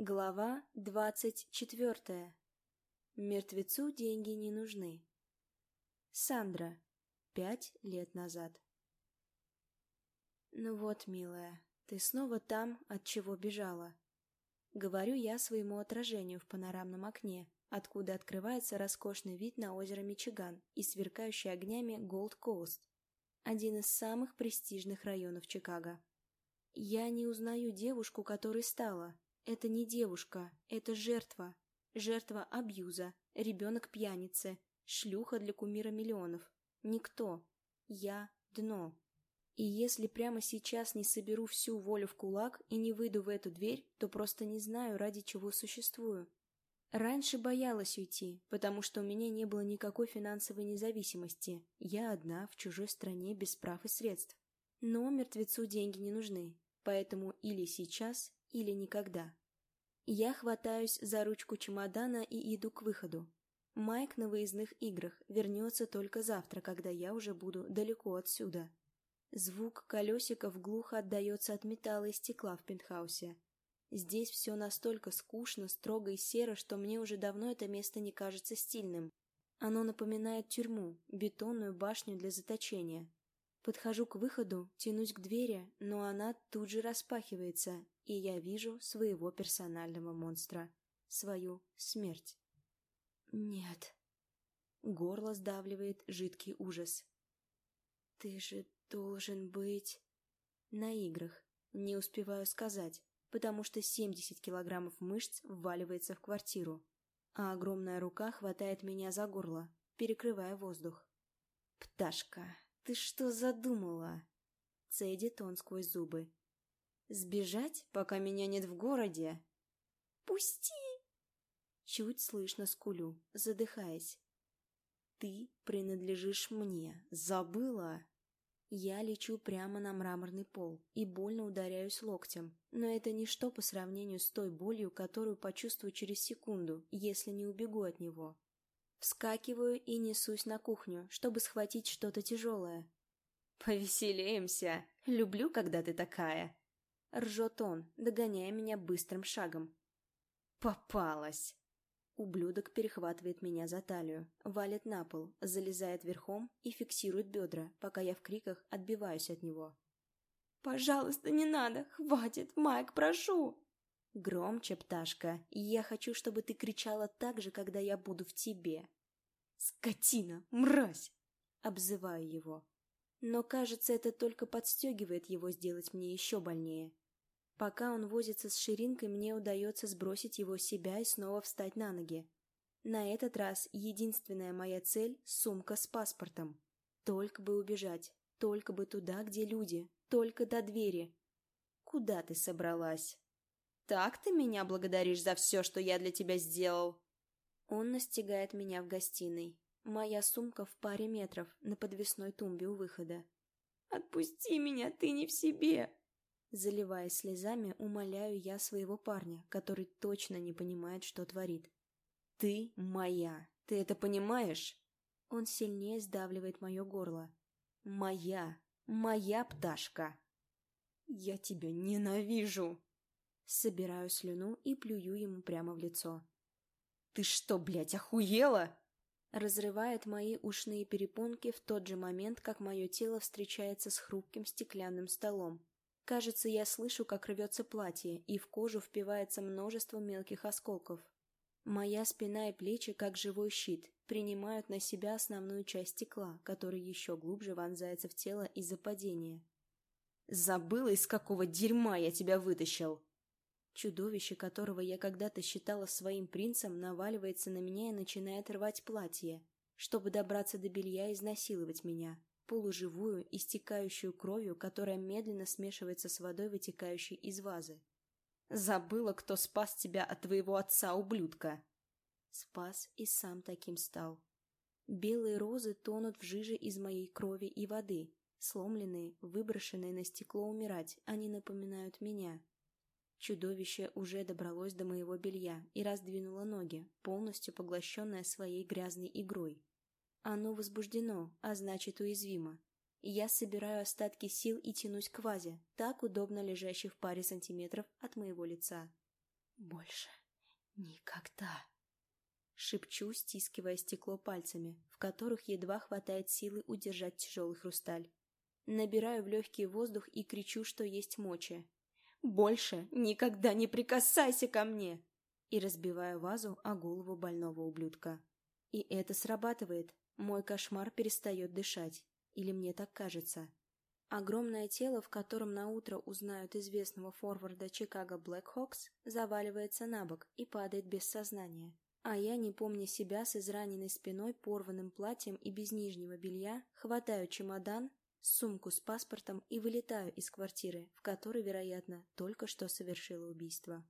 Глава двадцать четвертая. Мертвецу деньги не нужны. Сандра. Пять лет назад. Ну вот, милая, ты снова там, от чего бежала. Говорю я своему отражению в панорамном окне, откуда открывается роскошный вид на озеро Мичиган и сверкающий огнями Голд Коуст, один из самых престижных районов Чикаго. Я не узнаю девушку, которой стала, это не девушка, это жертва. Жертва абьюза, ребенок пьяницы, шлюха для кумира миллионов. Никто. Я — дно. И если прямо сейчас не соберу всю волю в кулак и не выйду в эту дверь, то просто не знаю, ради чего существую. Раньше боялась уйти, потому что у меня не было никакой финансовой независимости. Я одна, в чужой стране, без прав и средств. Но мертвецу деньги не нужны, поэтому или сейчас, или никогда. Я хватаюсь за ручку чемодана и иду к выходу. Майк на выездных играх вернется только завтра, когда я уже буду далеко отсюда. Звук колесиков глухо отдается от металла и стекла в пентхаусе. Здесь все настолько скучно, строго и серо, что мне уже давно это место не кажется стильным. Оно напоминает тюрьму, бетонную башню для заточения. Подхожу к выходу, тянусь к двери, но она тут же распахивается, и я вижу своего персонального монстра, свою смерть. Нет. Горло сдавливает жидкий ужас. Ты же должен быть... На играх. Не успеваю сказать, потому что 70 килограммов мышц вваливается в квартиру, а огромная рука хватает меня за горло, перекрывая воздух. «Пташка, ты что задумала?» Цедит он сквозь зубы. Сбежать, пока меня нет в городе? Пусти! Чуть слышно скулю, задыхаясь. Ты принадлежишь мне, забыла? Я лечу прямо на мраморный пол и больно ударяюсь локтем, но это ничто по сравнению с той болью, которую почувствую через секунду, если не убегу от него. Вскакиваю и несусь на кухню, чтобы схватить что-то тяжелое. «Повеселеемся! Люблю, когда ты такая!» Ржет он, догоняя меня быстрым шагом. Попалась! Ублюдок перехватывает меня за талию, валит на пол, залезает верхом и фиксирует бедра, пока я в криках отбиваюсь от него. «Пожалуйста, не надо! Хватит! Майк, прошу!» Громче, пташка, я хочу, чтобы ты кричала так же, когда я буду в тебе. «Скотина! Мразь!» Обзываю его. Но, кажется, это только подстегивает его сделать мне еще больнее. Пока он возится с ширинкой, мне удается сбросить его с себя и снова встать на ноги. На этот раз единственная моя цель — сумка с паспортом. Только бы убежать, только бы туда, где люди, только до двери. Куда ты собралась? Так ты меня благодаришь за все, что я для тебя сделал? Он настигает меня в гостиной. Моя сумка в паре метров на подвесной тумбе у выхода. «Отпусти меня, ты не в себе!» Заливаясь слезами, умоляю я своего парня, который точно не понимает, что творит. «Ты моя! Ты это понимаешь?» Он сильнее сдавливает мое горло. «Моя! Моя пташка!» «Я тебя ненавижу!» Собираю слюну и плюю ему прямо в лицо. «Ты что, блядь, охуела?» Разрывает мои ушные перепонки в тот же момент, как мое тело встречается с хрупким стеклянным столом. Кажется, я слышу, как рвется платье, и в кожу впивается множество мелких осколков. Моя спина и плечи, как живой щит, принимают на себя основную часть стекла, который еще глубже вонзается в тело из-за падения. «Забыла, из какого дерьма я тебя вытащил!» Чудовище, которого я когда-то считала своим принцем, наваливается на меня и начинает рвать платье, чтобы добраться до белья и изнасиловать меня полуживую, истекающую кровью, которая медленно смешивается с водой, вытекающей из вазы. «Забыла, кто спас тебя от твоего отца, ублюдка!» Спас и сам таким стал. Белые розы тонут в жиже из моей крови и воды. Сломленные, выброшенные на стекло умирать, они напоминают меня. Чудовище уже добралось до моего белья и раздвинуло ноги, полностью поглощенное своей грязной игрой. Оно возбуждено, а значит уязвимо. Я собираю остатки сил и тянусь к вазе, так удобно лежащей в паре сантиметров от моего лица. Больше никогда. Шепчу, стискивая стекло пальцами, в которых едва хватает силы удержать тяжелый хрусталь. Набираю в легкий воздух и кричу, что есть мочи. «Больше никогда не прикасайся ко мне!» И разбиваю вазу о голову больного ублюдка. И это срабатывает. Мой кошмар перестает дышать. Или мне так кажется. Огромное тело, в котором на утро узнают известного форварда Чикаго Блэкхокс, заваливается на бок и падает без сознания. А я, не помня себя, с израненной спиной, порванным платьем и без нижнего белья, хватаю чемодан, сумку с паспортом и вылетаю из квартиры, в которой, вероятно, только что совершила убийство.